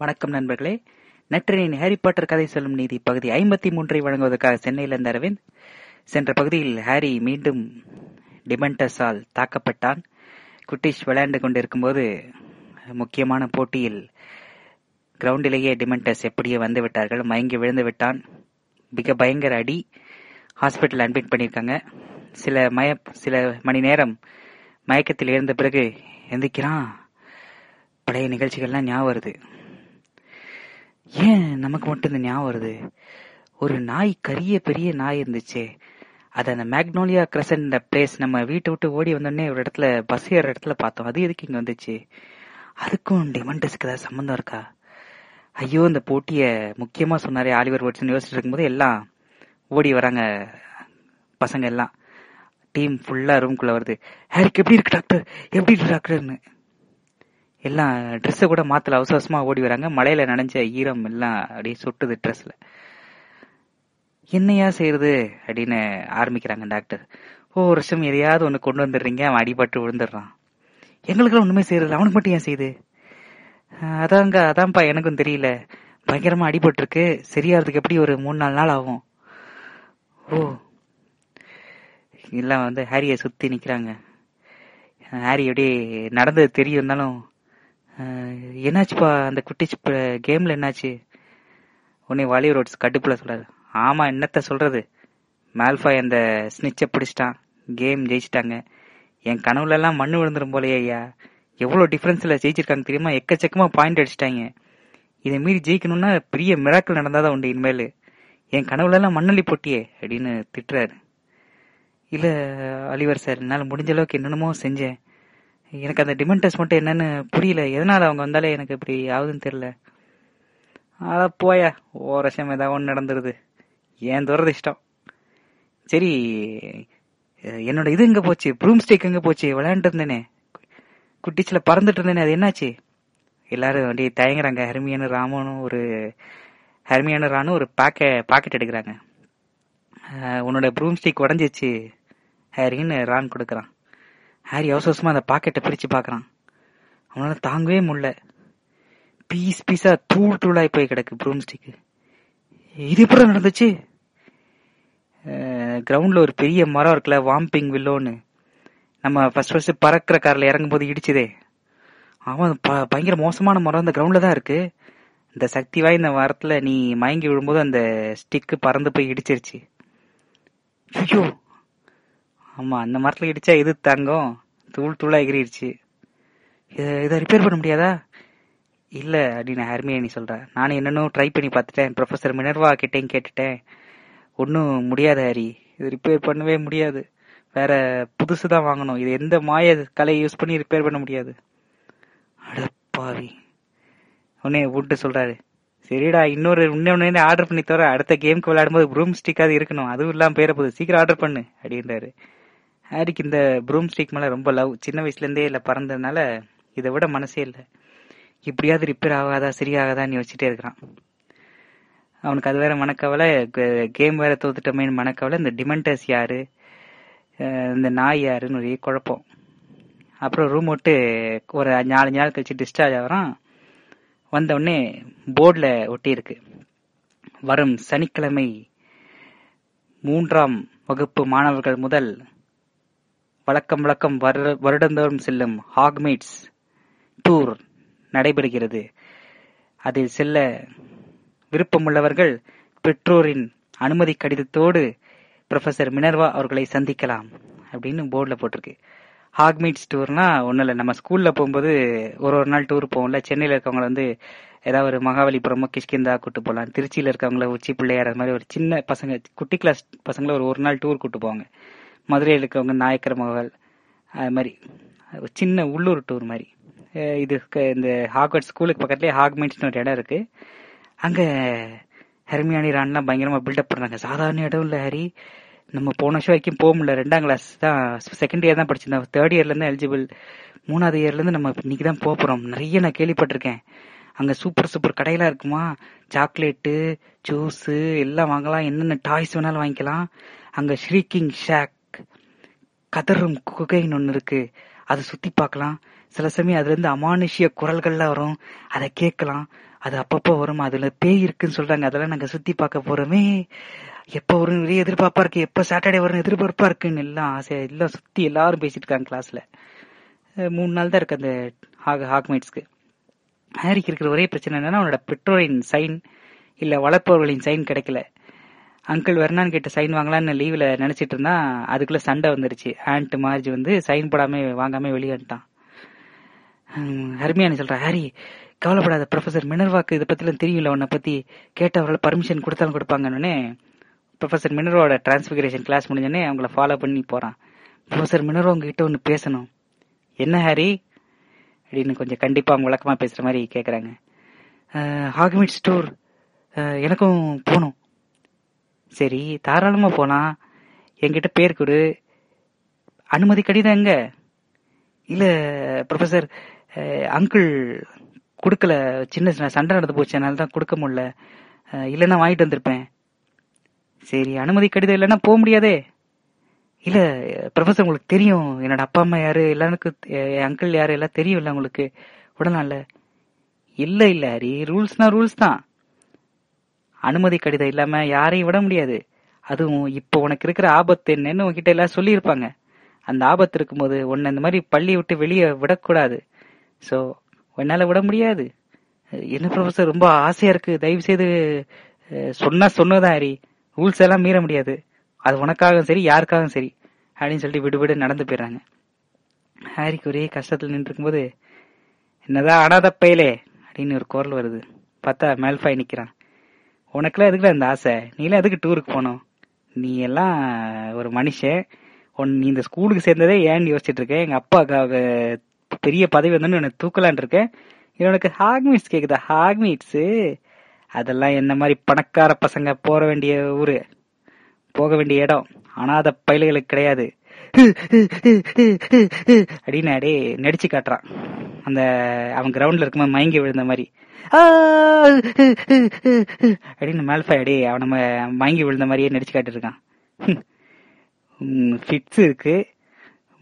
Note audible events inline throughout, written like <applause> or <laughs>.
வணக்கம் நண்பர்களே. நற்றினின் Harry Potter கதை சொல்லும் நீதி பகுதி ஐம்பத்தி மூன்றை வழங்குவதற்காக சென்னையிலிருந்த அரவிந்த். சென்ற பகுதியில் ஹாரி மீண்டும் டிமெண்டஸால் தாக்கப்பட்டான். குட்டிஷ் விளையாண்டு கொண்டிருக்கும்போது முக்கியமான போட்டியில் கிரவுண்டிலேயே டிமெண்டஸ் எப்படியே வந்து விட்டார்கள் மயங்கி விழுந்து விட்டான். மிக பயங்கர அடி ஹாஸ்பிட்டல் அட்மிட் பண்ணியிருக்காங்க. சில மய சில மணி நேரம் மயக்கத்தில் இருந்த பிறகு எந்திக்கிறான். பழைய நிகழ்ச்சிகள்லாம் ஞாபகம் வருது. ஏன் நமக்கு மட்டும் இந்த ஞாபகம் வருது? ஒரு நாய் கரிய பெரிய நாய் இருந்துச்சு. அது அந்த மேக்னோலியா கிரசன்ட் பிளேஸ் நம்ம வீட்டை விட்டு ஓடி வந்தோடனே ஒரு இடத்துல பஸ் ஏற இடத்துல பார்த்தோம். அது எதுக்கு இங்க வந்துச்சு? அதுக்கும் டிமண்டஸ்க்கு ஏதாவது சம்மந்தம் இருக்கா? ஐயோ இந்த போட்டிய முக்கியமா சொன்னாரே ஆலிவர் வட்சன் யோசிச்சுட்டு இருக்கும்போது எல்லாம் ஓடி வராங்க பசங்க எல்லாம். டீம் ஃபுல்லா ரூம்குள்ள வருது. ஹேரிக்கு எப்படி இருக்கு டாக்டர் எப்படி இருக்கு டாக்டர்னு எல்லாம் ட்ரெஸ்ஸை கூட மாத்தல. அவசர அவசரமாக ஓடி வராங்க. மழையில நனைஞ்ச ஈரம் எல்லாம் அப்படியே சொட்டுது ட்ரெஸ்ல என்னையா செய்யறது அப்படின்னு ஆரம்பிக்கிறாங்க டாக்டர் ஓ வருஷம் எதையாவது ஒன்று கொண்டு வந்துடுறீங்க. அவன் அடிபட்டு விழுந்துடுறான். எங்களுக்குலாம் ஒண்ணுமே செய்யறது அவனுக்கு மட்டும் ஏன் செய்யுது அதாங்க அதான்ப்பா எனக்கும் தெரியல. பயங்கரமா அடிபட்டிருக்கு. சரியாகிறதுக்கு எப்படி ஒரு மூணு நாலு நாள் ஆகும்? ஓ. எல்லாம் வந்து ஹாரிய சுத்தி நிக்கிறாங்க. ஹாரி அப்படியே நடந்தது தெரியும் இருந்தாலும் என்னாச்சுப்பா அந்த குட்டி கேம்ல என்னாச்சு? உன்னை வாலியர் ரோட்ஸ் கடுப்பில் சொல்றாரு. ஆமா என்னத்த சொல்றது? மேல்ஃபாய் அந்த ஸ்னிச்ச பிடிச்சிட்டான். கேம் ஜெயிச்சிட்டாங்க. என் கனவுல எல்லாம் மண்ணு விழுந்துரும் போலயே ஐயா. எவ்வளவு டிஃபரன்ஸ்ல ஜெயிச்சிருக்காங்க தெரியுமா? எக்கச்சக்கமா பாயிண்ட் அடிச்சிட்டாங்க. இதை மீறி ஜெயிக்கணும்னா பெரிய மிராக்கள் நடந்தாதான் உண்டு இனிமேல். என் கனவுல எல்லாம் மண்ணள்ளி போட்டியே அப்படின்னு திட்டுறாரு. இல்ல அலிவர் சார் என்னால் முடிஞ்ச அளவுக்கு என்னென்னமோ செஞ்சேன். எனக்கு அந்த டிமெண்டஸ் மட்டும் என்னன்னு புரியல. எதனால அவங்க வந்தாலே எனக்கு இப்படி ஆகுதுன்னு தெரியல. அத போயா ஓரசம் ஏதாவது ஒன்று நடந்துருது. ஏன் துரதிஷ்டம் சரி என்னோட இது எங்க போச்சு? ப்ரூம் ஸ்டேக் எங்க போச்சு? விளையாண்டு இருந்தேனே. குட்டிச்சில பறந்துட்டு இருந்தேனே அது என்னாச்சு? எல்லாரும் அப்படியே தயங்குறாங்க. ஹெர்மியானு ராமனும் ஒரு ஹெர்மியானு ரானும் ஒரு பாக்க பாக்கெட் எடுக்கிறாங்க. உன்னோட ப்ரூம் ஸ்டிக் உடஞ்சிச்சு. ஹரின்னு ரான் கொடுக்குறான். ஹாரி அவசரமா அந்த பாக்கெட்டை பிரிச்சு பாக்குறான் அவனால தாங்கவே முடியல. பீஸ் பீஸா தூள் தூளாய் போய் கிடக்கு ப்ரூம் ஸ்டிக் இது எப்படி நடந்துச்சு? கிரவுண்ட்ல ஒரு பெரிய மரம் இருக்குல்ல வாம்பிங் வில்லோன்னு. நம்ம ஃபர்ஸ்ட் ஃபர்ஸ்ட் பறக்கிற கார்ல இறங்கும் போது இடிச்சதே. அவன் பயங்கர மோசமான மரம் அந்த கிரவுண்ட்ல தான் இருக்கு. இந்த சக்தி வாய்ந்த மரத்துல நீ மயங்கி விழும்போது அந்த ஸ்டிக்கு பறந்து போய் இடிச்சிருச்சு. ஐயோ! ஆமா அந்த மரத்துல இடிச்சா எது தங்கம்? தூள் தூளா எகிரிடுச்சு. இதை இதை ரிப்பேர் பண்ண முடியாதா? இல்ல அப்படின்னு ஹர்மியா நீ சொல்ற. நானும் என்னன்னு ட்ரை பண்ணி பார்த்துட்டேன். ப்ரொஃபசர் மினர்வா கிட்டேயும் கேட்டுட்டேன். ஒன்றும் முடியாது ஹரி. இது ரிப்பேர் பண்ணவே முடியாது. வேற புதுசு தான் வாங்கணும். இது எந்த மாய கலையை யூஸ் பண்ணி ரிப்பேர் பண்ண முடியாது. அடப்பாவி உடனே விட்டு சொல்றாரு. சரிடா இன்னொரு இன்னொன்னு ஆர்டர் பண்ணி தவிர அடுத்த கேமுக்கு விளையாடும்போது ப்ரூம் ஸ்டிக்காக இருக்கணும். அதுவும் இல்லாமல் போயிட போகுது. சீக்கிரம் ஆர்டர் பண்ணு அப்படின்றாரு. ஹாரிக்கு இந்த ப்ரூம் ஸ்டிக் மேலே ரொம்ப லவ் சின்ன வயசுலேருந்தே இல்லை பறந்ததுனால இதை விட மனசே இல்லை. இப்படியாவது ரிப்பேர் ஆகாதா சரியாகாதான்னு யோசிச்சுட்டே இருக்கிறான். அவனுக்கு அது வேற மனக்கவலை. கேம் வேற தோத்துட்டோமேனு மனக்கவலை. இந்த டிமெண்டஸ் யாரு? இந்த நாய் யாருன்னு ஒரே குழப்பம். அப்புறம் ரூம் விட்டு ஒரு நாலு நாள் கழிச்சு டிஸ்சார்ஜ் ஆகிறான். வந்தவுடனே போர்டில் ஒட்டியிருக்கு. வரும் சனிக்கிழமை மூன்றாம் வகுப்பு மாணவர்கள் முதல் வழக்கம் வழக்கம் வருடந்தோறும் செல்லும் ஹாக்மேட்ஸ் டூர் நடைபெறுகிறது. அதில் செல்ல விருப்பமுள்ளவர்கள் பெற்றோரின் அனுமதி கடிதத்தோடு ப்ரொஃபசர் மினர்வா அவர்களை சந்திக்கலாம் அப்படின்னு போர்டில் போட்டிருக்கு. ஹாக்மீட்ஸ் டூர்னா ஒன்றும் இல்லை நம்ம ஸ்கூலில் போகும்போது ஒரு ஒரு நாள் டூர் போவோம்ல. சென்னையில் இருக்கவங்களை வந்து ஏதாவது ஒரு மகாபலிபுரமோ கிஷ்கிந்தா கூட்டு போகலாம் திருச்சியில் இருக்கவங்கள உச்சி பிள்ளையார் அது மாதிரி ஒரு சின்ன பசங்க குட்டி கிளாஸ் பசங்களை ஒரு ஒரு நாள் டூர் கூட்டு போவாங்க. மதுரையில் இருக்கவங்க நாயக்கர் மகள். அது மாதிரி. ஒரு சின்ன உள்ளூர் டூர் மாதிரி. இது இந்த ஹாக்வர்ட் ஸ்கூலுக்கு பக்கத்துலேயே ஹாக்மெண்ட்ஸ்னு ஒரு இடம் இருக்குது அங்கே ஹெர்மியானி ரான்லாம் பயங்கரமாக பில்டப் பண்ணுறாங்க சாதாரண இடம் இல்லை ஹரி. நம்ம போன வருஷம் வரைக்கும் போக முடியல. ரெண்டாம் கிளாஸ் தான் செகண்ட் இயர் தான் படிச்சிருந்தேன் தேர்ட் இயர்லேருந்து எலிஜிபிள் மூணாவது இயர்லேருந்து நம்ம இன்னைக்கு தான் போக போகிறோம் நிறைய நான் கேள்விப்பட்டிருக்கேன். அங்கே சூப்பர் சூப்பர் கடையெல்லாம் இருக்குமா? சாக்லேட்டு ஜூஸு எல்லாம் வாங்கலாம். என்னென்ன டாய்ஸ் வேணாலும் வாங்கிக்கலாம். அங்கே ஷ்ரீக்கிங் ஷேக் கதறும் குகைன்னு ஒன்று இருக்கு. அதை சுற்றி பார்க்கலாம். சில சமயம் அதுலேருந்து அமானுஷிய அமானுஷ்ய குரல்கள்லாம் வரும். அதை கேட்கலாம். அது அப்பப்போ வரும். அதில் பேய் இருக்குன்னு சொல்கிறாங்க அதெல்லாம் நாங்கள் சுற்றி பார்க்க போகிறோமே எப்போ வரும் நிறைய எதிர்பார்ப்பாக இருக்குது எப்போ சாட்டர்டே வரும் எதிர்பார்ப்பாக இருக்குன்னு எல்லாம் ஆசையாக எல்லாம் சுற்றி எல்லாரும் பேசிட்டு இருக்காங்க கிளாஸில் மூணு நாள் தான் இருக்குது அந்த ஹாக் ஹாக்மேட்ஸ்க்கு ஹாரிக்கு இருக்கிற ஒரே பிரச்சனை என்னன்னா அவனோட பெற்றோரின் சைன் இல்லை வளர்ப்பவர்களின் சைன் கிடைக்கல. அங்கிள் வெர்னான் கிட்ட சைன் வாங்கலான்னு லீவ்ல நினைச்சிட்டு இருந்தா அதுக்குள்ள சண்டை வந்துருச்சு. ஆண்ட் மார்ஜ் வந்து சைன் போடாம வாங்காம வெளியே வந்துட்டான். ஹர்மியானி சொல்றா ஹாரி கவலைப்படாத ப்ரொஃபசர் மினர்வாக்கு இதை பத்திலாம் தெரியல உன்னை பத்தி. கேட்ட அவரால் பர்மிஷன் கொடுத்தாலும் கொடுப்பாங்கன்னு ப்ரொஃபசர் மினர்வோட டிரான்ஸ்பிகரேஷன் கிளாஸ் முடிஞ்சோடனே அவங்கள ஃபாலோ பண்ணி போறான். ப்ரொஃபசர் மினர்வா உங்ககிட்ட ஒன்று பேசணும். என்ன ஹாரி? அப்படின்னு கொஞ்சம் கண்டிப்பா அவங்க விளக்கமா பேசுற மாதிரி கேட்குறாங்க ஹாக்மிட் ஸ்டோர் எனக்கும் போகணும். சரி தாராளமா போகலாம் என்கிட்ட பேர் கொடு. அனுமதி கடிதம் எங்க? இல்ல ப்ரொஃபசர் அங்கிள் கொடுக்கல. சின்ன சின்ன சண்டை நடந்து போச்சு. அதனால தான் கொடுக்க முடியல. இல்லைன்னா வாங்கிட்டு வந்திருப்பேன். சரி அனுமதி கடிதம் இல்லைன்னா போக முடியாதே. இல்ல ப்ரொஃபசர் உங்களுக்கு தெரியும். என்னோட அப்பா அம்மா யாரு? எல்லாருக்கும் என் அங்கிள் யாரு? எல்லாம் தெரியும்ல உங்களுக்கு. உடனால இல்ல இல்ல ஹரி. ரூல்ஸ்னா ரூல்ஸ் தான். அனுமதி கடிதம் இல்லாம யாரையும் விட முடியாது. அதுவும் இப்போ உனக்கு இருக்கிற ஆபத்து என்னன்னு உன்கிட்ட எல்லாம் சொல்லியிருப்பாங்க. அந்த ஆபத்து இருக்கும்போது உன்னை இந்த மாதிரி பள்ளி விட்டு வெளியே விடக்கூடாது. ஸோ உன்னால விட முடியாது. என்ன ப்ரொஃபஸர் ரொம்ப ஆசையா இருக்கு. தயவு செய்து அஹ், சொன்னா சொன்னதான் ஹரி. ரூல்ஸ் எல்லாம் மீற முடியாது. அது உனக்காகவும் சரி யாருக்காகவும் சரி. அப்படின்னு சொல்லிட்டு விடு விடு நடந்து போயிடுறாங்க. ஹாரிக்கு ஒரே கஷ்டத்தில் நின்று இருக்கும்போது என்னதான் அனாத பயலே அப்படின்னு ஒரு குரல் வருது. பார்த்தா மேல்ஃபாய் நிற்கிறான் உனக்குலாம் எதுக்குல இந்த ஆசை? நீலாம் எதுக்கு டூருக்கு போனோம் நீ எல்லாம் ஒரு மனுஷன். உன் நீ இந்த ஸ்கூலுக்கு சேர்ந்ததே ஏன்னு யோசிச்சுட்டு இருக்கேன் எங்க அப்பாவுக்கு பெரிய பதவி வந்து உன்னை தூக்கலான் இருக்கேன் இவனுக்கு ஹாக்மீட்ஸ் கேக்குதா? ஹாக்மீட்ஸ் அதெல்லாம் என்ன மாதிரி பணக்கார பசங்க போற வேண்டிய ஊரு. போக வேண்டிய இடம். அனாத பயில்களுக்கு கிடையாது. அப்படின்னு அடி நடிச்சு காட்டுறான். அந்த அவன் கிரவுண்ட்ல இருக்கும்போது மயங்கி விழுந்த மாதிரி. அப்படின்னு மேல்ஃபை அடி அவன் நம்ம மயங்கி விழுந்த மாதிரியே நடிச்சு காட்டிருக்கான் ஃபிட்ஸ் இருக்கு.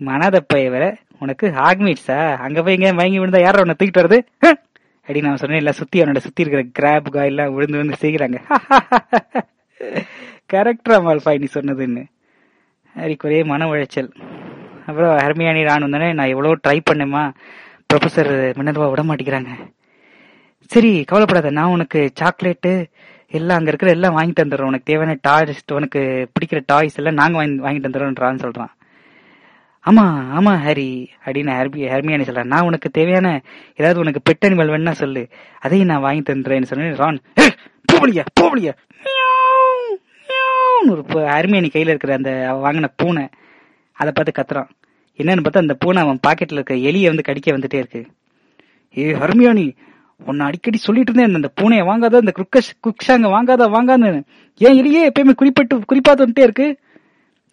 மனாத பைய உனக்கு ஆக்மீட்ஸா அங்க போய் எங்க மயங்கி விழுந்தா யாரும் உன்னை தூக்கிட்டு வருது அப்படின்னு நான் சொன்னேன் எல்லாம் சுத்தி அவனோட சுத்தி இருக்கிற கிராப் காய் எல்லாம் விழுந்து விழுந்து செய்கிறாங்க. <laughs> கரெக்டா மால்பாய் நீ சொன்னதுன்னு. ஹரிக்கு ஒரே மன உளைச்சல். அப்புறம் ஹர்மியானி ரான் நான் எவ்வளவு ட்ரை பண்ணுமா ப்ரொஃபஸர் மினர்வா விட மாட்டேங்கிறாங்க. சரி கவலைப்படாத. நான் உனக்கு சாக்லேட்டு எல்லாம் அங்க இருக்கிற எல்லாம் வாங்கி தந்துடுறோம் உனக்கு தேவையான டாய்ஸ் உனக்கு பிடிக்கிற டாய்ஸ் எல்லாம் நாங்க வாங்கி வாங்கிட்டு தந்துடுறோன்றான்னு சொல்றான். ஆமா ஆமா ஹரி. அப்படின்னு ஹர்பி ஹர்மியானி சொல்கிறேன் நான் உனக்கு தேவையான ஏதாவது உனக்கு பெட் அனிமல் வேணா சொல்லு. அதையும் நான் வாங்கி தந்துடுறேன்னு சொன்னேன். ரான் போவலியா போவலியா ஒரு ஹர்மியானி கையில இருக்கிற அந்த வாங்கின பூனை அதை பார்த்து கத்துறான். என்னன்னு பார்த்தா அந்த பூனை அவன் பாக்கெட்ல இருக்க எலியை வந்து கடிக்க வந்துட்டே இருக்கு. ஏ ஹர்மியானி உன்னை அடிக்கடி சொல்லிட்டு இருந்தேன். அந்த பூனையை வாங்காத அந்த குக்கஷ் குக்ஷாங்க வாங்காத வாங்காதுன்னு. ஏன் எலியே எப்பயுமே குறிப்பிட்டு குறிப்பாத்து வந்துட்டே இருக்கு?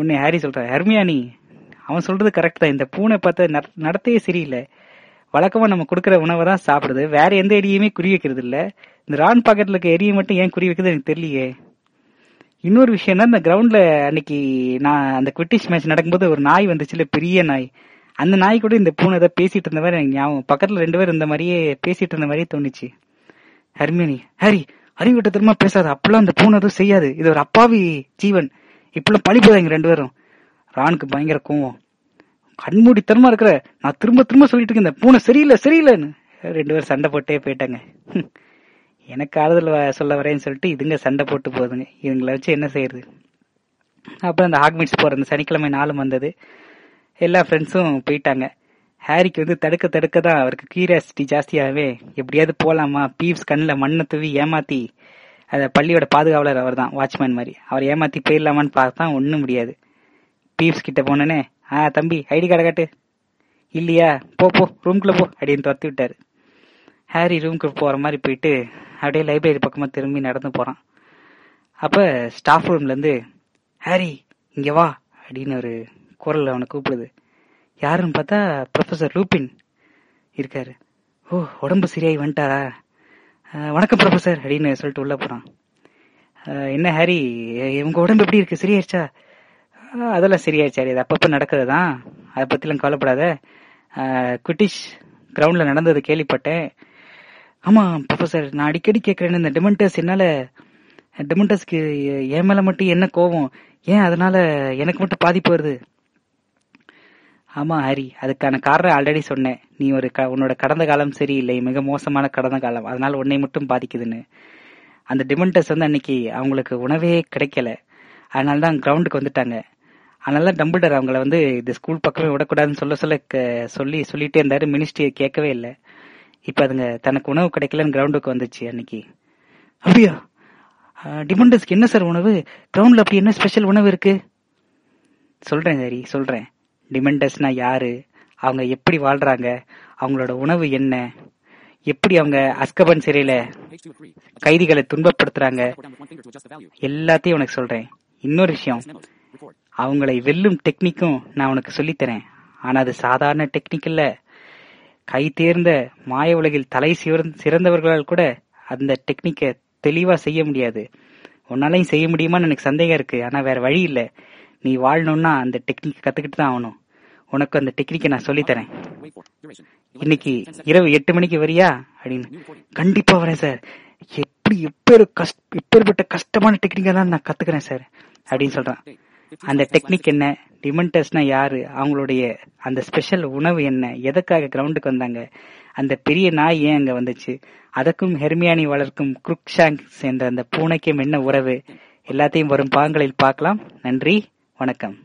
உன்னை ஹாரி சொல்ற ஹர்மியானி அவன் சொல்றது கரெக்ட் தான். இந்த பூனை பார்த்த நடத்தையே சரியில்லை. வழக்கமா நம்ம கொடுக்குற உணவை தான் சாப்பிடுது. வேற எந்த எரியுமே குறி வைக்கிறது இல்ல இந்த ரான் பாக்கெட்ல இருக்க எரியை மட்டும் ஏன் குறி வைக்கிறது எனக்கு தெரியலையே. இன்னொரு விஷயம்னா இந்த கிரவுண்ட்ல அன்னைக்கு நான் அந்த குவிட்டிஷ் மேட்ச் நடக்கும்போது ஒரு நாய் வந்துச்சுல பெரிய நாய். அந்த நாய் கூட இந்த பூனை ஏதோ பேசிட்டு இருந்த மாதிரி எனக்கு ஞாபகம். பக்கத்துல ரெண்டு பேரும் இந்த மாதிரியே பேசிட்டு இருந்த மாதிரியே தோணுச்சு. ஹர்மினி ஹரி அறிவிட்ட திரும்ப பேசாது. அப்பெல்லாம் அந்த பூனை எதுவும் செய்யாது. இது ஒரு அப்பாவி ஜீவன். இப்பெல்லாம் பழி போதாங்க ரெண்டு பேரும்? ராணுக்கு பயங்கர கோவம். கண்மூடித்தனமா இருக்கிற நான் திரும்ப திரும்ப சொல்லிட்டு இருக்கேன் இந்த பூனை சரியில்லை சரியில்லைன்னு. ரெண்டு பேரும் சண்டை போட்டே போயிட்டாங்க. எனக்கு ஆறுதல் சொல்ல வரேன்னு சொல்லிட்டு இதுங்க சண்டை போட்டு போகுதுங்க. இதுங்களை வச்சு என்ன செய்யறது? அப்புறம் அந்த ஹாக்மிட்ஸ் போகிற அந்த சனிக்கிழமை நாளும் வந்தது. எல்லா ஃப்ரெண்ட்ஸும் போயிட்டாங்க. ஹாரிக்கு வந்து தடுக்க தடுக்க தான் அவருக்கு கியூரியாசிட்டி ஜாஸ்தியாகவே எப்படியாவது போகலாமா பீவ்ஸ் கண்ணில் மண்ணை தூவி ஏமாத்தி அந்த பள்ளியோட பாதுகாவலர் அவர் தான் வாட்ச்மேன் மாதிரி. அவர் ஏமாத்தி போயிடலாமான்னு பார்த்தா ஒன்றும் முடியாது. பீவ்ஸ் கிட்ட போனோன்னே ஆ தம்பி ஐடி கார்டை காட்டு. இல்லையா? போ போ ரூம்குள்ள போ அப்படின்னு துரத்தி விட்டாரு. ஹாரி ரூம்க்கு போகிற மாதிரி போயிட்டு அப்படியே லைப்ரரி பக்கமாக திரும்பி நடந்து போகிறான் அப்போ ஸ்டாஃப் ரூம்லேருந்து ஹாரி இங்கே வா அப்படின்னு ஒரு குரல் அவனை கூப்பிடுது. யாருன்னு பார்த்தா ப்ரொஃபசர் லூபின் இருக்காரு. ஓ உடம்பு சரியாகி வந்துட்டாரா? வணக்கம் ப்ரொஃபசர் அப்படின்னு சொல்லிட்டு உள்ளே போகிறான் என்ன ஹாரி உங்கள் உடம்பு எப்படி இருக்குது சரியாயிருச்சா அதெல்லாம் சரியாயிடுச்சு ஹாரி அது நடக்கிறது தான் அதை பற்றிலாம் கவலைப்படாத. குட்டிஷ் கிரவுண்டில் நடந்தது கேள்விப்பட்டேன். ஆமா ப்ரொஃபசர் நான் அடிக்கடி கேட்கறேன் இந்த டெமெண்டஸ் என்னால டிமெண்டர்ஸ்க்கு என் மேல மட்டும் என்ன கோவம்? ஏன் அதனால எனக்கு மட்டும் பாதிப்பு வருது? ஆமா ஹரி அதுக்கான காரணம் ஆல்ரெடி சொன்னேன். நீ ஒரு க- உன்னோட கடந்த காலம் சரியில்லை மிக மோசமான கடந்த காலம். அதனால உன்னை மட்டும் பாதிக்குதுன்னு. அந்த டிமெண்டர்ஸ் வந்து அன்னைக்கு அவங்களுக்கு உணவே கிடைக்கல. அதனால தான் கிரவுண்டுக்கு வந்துட்டாங்க. அதனால தான் டம்பிள்டர் அவங்கள வந்து இந்த ஸ்கூல் பக்கமே விடக்கூடாதுன்னு சொல்ல சொல்ல சொல்லி சொல்லிட்டே இருந்தாரு. மினிஸ்ட்ரி கேட்கவே இல்லை. இப்ப அதுங்க தனக்கு உணவு கிடைக்கலன்னு கிரவுண்டுக்கு வந்துச்சு அன்னைக்கு. அப்படியா? டிமண்டஸ்க்கு என்ன சார் உணவு? கிரவுண்ட்ல அப்படி என்ன ஸ்பெஷல் உணவு இருக்கு? சொல்றேன் சரி சொல்றேன். டிமெண்டர்ஸ்னா யாரு? அவங்க எப்படி வாழ்றாங்க? அவங்களோட உணவு என்ன? எப்படி அவங்க அஸ்கபன் சிறையில கைதிகளை துன்பப்படுத்துறாங்க? எல்லாத்தையும் உனக்கு சொல்றேன். இன்னொரு விஷயம். அவங்களை வெல்லும் டெக்னிக்கும் நான் உனக்கு சொல்லித்தரேன். ஆனா அது சாதாரண டெக்னிக் இல்லை. கை தேர்ந்த மாய உலகில் தலை சிறந்தவர்களால் கூட அந்த டெக்னிக்கை தெளிவா செய்ய முடியாது. உன்னாலையும் செய்ய முடியுமான்னு எனக்கு சந்தேகம் இருக்கு. ஆனா வேற வழி இல்ல. நீ வாழணும்னா அந்த டெக்னிக் கத்துக்கிட்டு தான் ஆகணும். உனக்கு அந்த டெக்னிக்கை நான் சொல்லித்தரேன். இன்னைக்கு இரவு எட்டு மணிக்கு வரியா? அப்படின்னு. கண்டிப்பா வரேன் சார். எப்படி எப்பேரு கஷ்ட எப்பேற்பட்ட கஷ்டமான டெக்னிக்கெல்லாம் தான் நான் கத்துக்கிறேன் சார். அப்படின்னு சொல்றான். அந்த டெக்னிக் என்ன? டிமெண்டர்ஸ்னா யாரு? அவங்களுடைய அந்த ஸ்பெஷல் உணவு என்ன? எதற்காக கிரவுண்டுக்கு வந்தாங்க? அந்த பெரிய நாய் ஏன் அங்க வந்துச்சு? அதற்கும் ஹெர்மியானி வளர்க்கும் குருக்ஷாங்ஸ் என்ற அந்த பூனைக்கும் என்ன உறவு? எல்லாத்தையும் வரும் பாகங்களில் பார்க்கலாம். நன்றி. வணக்கம்.